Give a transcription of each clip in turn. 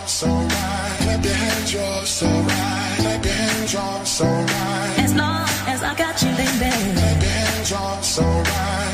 hands, you're so right. Clap your hands, you're so right. Clap your hands, you're. As long as I got you, baby. Clap your hands, you're.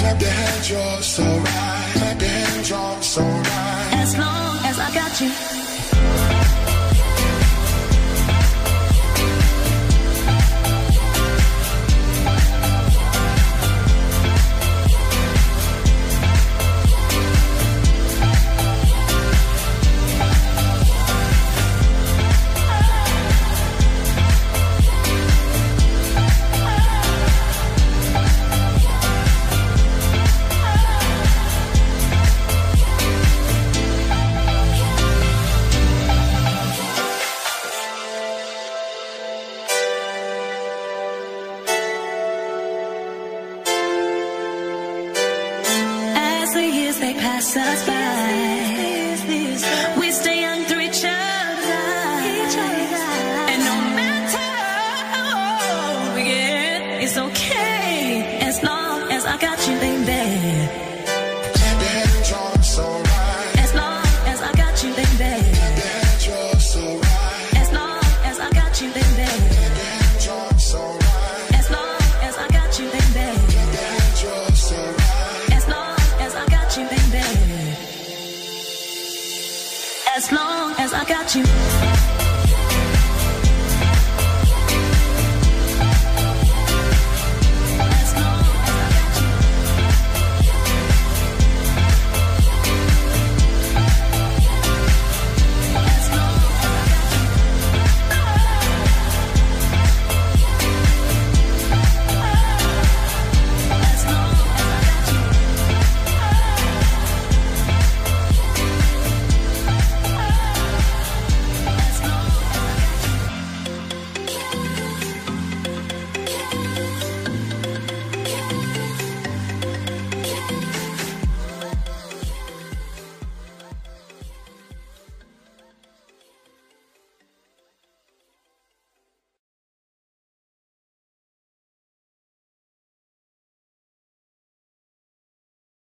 Clap your hands, you're so right. Clap your hands, you're. As long as I got you. The years they pass us by, we stay young through each other's eyes. And no matter how we get, it's okay as long as I got you, baby. as long as I got you.